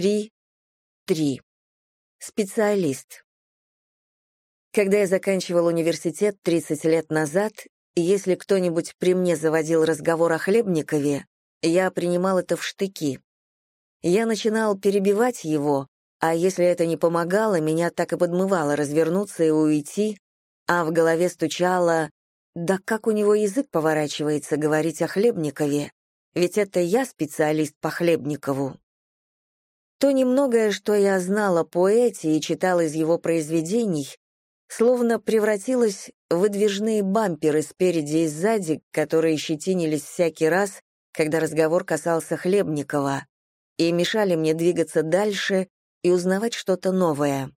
3, 3. Специалист. Когда я заканчивал университет 30 лет назад, если кто-нибудь при мне заводил разговор о Хлебникове, я принимал это в штыки. Я начинал перебивать его, а если это не помогало, меня так и подмывало развернуться и уйти, а в голове стучало «Да как у него язык поворачивается говорить о Хлебникове? Ведь это я специалист по Хлебникову». То немногое, что я знала поэте и читала из его произведений, словно превратилось в выдвижные бамперы спереди и сзади, которые щетинились всякий раз, когда разговор касался Хлебникова, и мешали мне двигаться дальше и узнавать что-то новое.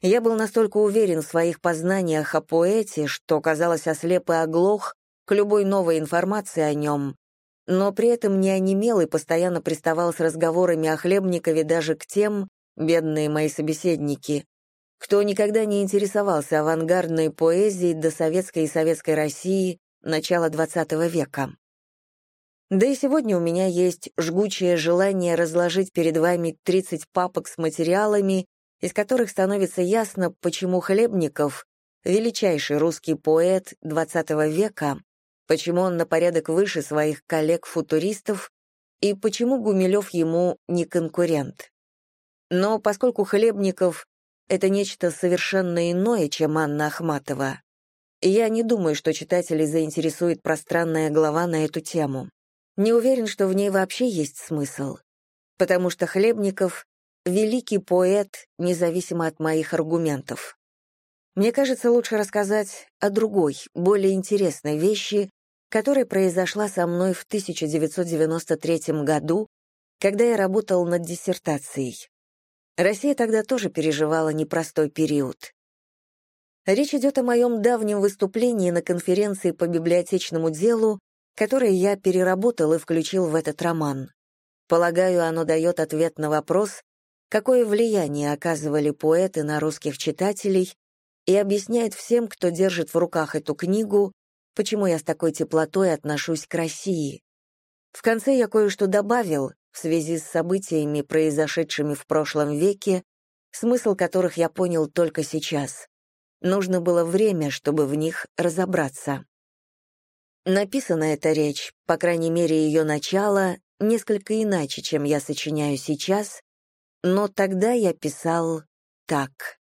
Я был настолько уверен в своих познаниях о поэте, что, казалось, ослеп и оглох к любой новой информации о нем, но при этом не онемел и постоянно приставал с разговорами о Хлебникове даже к тем, бедные мои собеседники, кто никогда не интересовался авангардной поэзией до советской и советской России начала XX века. Да и сегодня у меня есть жгучее желание разложить перед вами 30 папок с материалами, из которых становится ясно, почему Хлебников — величайший русский поэт XX века, почему он на порядок выше своих коллег-футуристов и почему Гумилев ему не конкурент. Но поскольку Хлебников — это нечто совершенно иное, чем Анна Ахматова, я не думаю, что читателей заинтересует пространная глава на эту тему. Не уверен, что в ней вообще есть смысл, потому что Хлебников — великий поэт, независимо от моих аргументов. Мне кажется, лучше рассказать о другой, более интересной вещи, которая произошла со мной в 1993 году, когда я работал над диссертацией. Россия тогда тоже переживала непростой период. Речь идет о моем давнем выступлении на конференции по библиотечному делу которое я переработал и включил в этот роман. Полагаю, оно дает ответ на вопрос, какое влияние оказывали поэты на русских читателей, и объясняет всем, кто держит в руках эту книгу, почему я с такой теплотой отношусь к России. В конце я кое-что добавил в связи с событиями, произошедшими в прошлом веке, смысл которых я понял только сейчас. Нужно было время, чтобы в них разобраться. Написана эта речь, по крайней мере ее начало, несколько иначе, чем я сочиняю сейчас, но тогда я писал так.